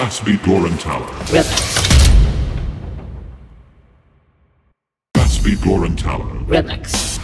Basby Gorantala. Remix. Basby Gorantala. Remix.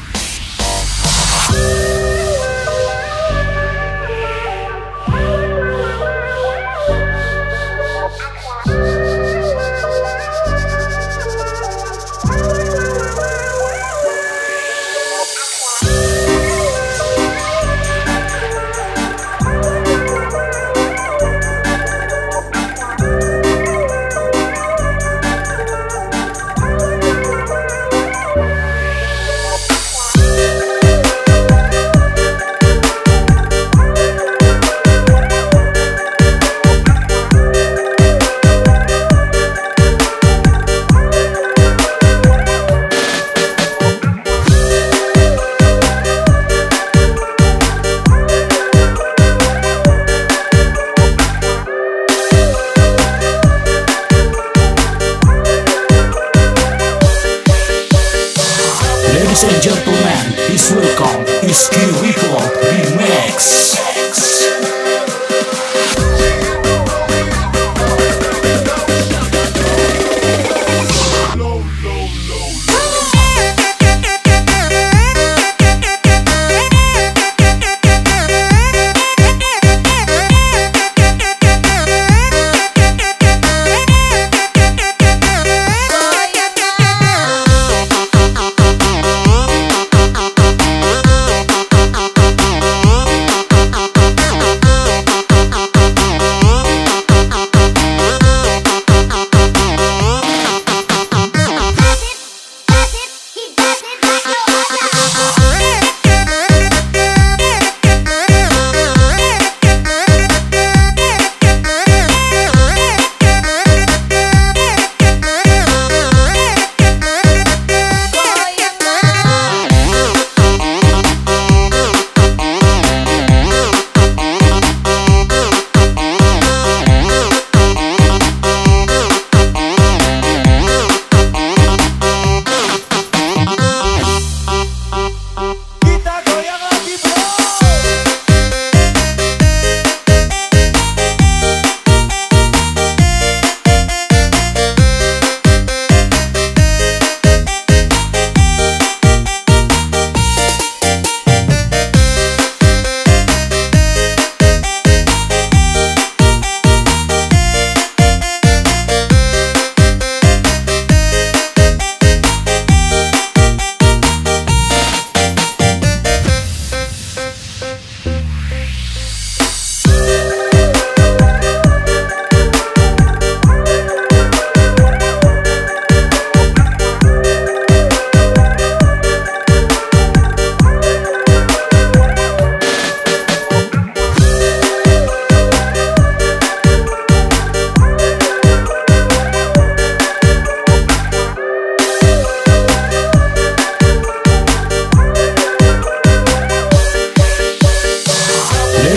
Ladies and gentlemen, please welcome Iski Report Remix.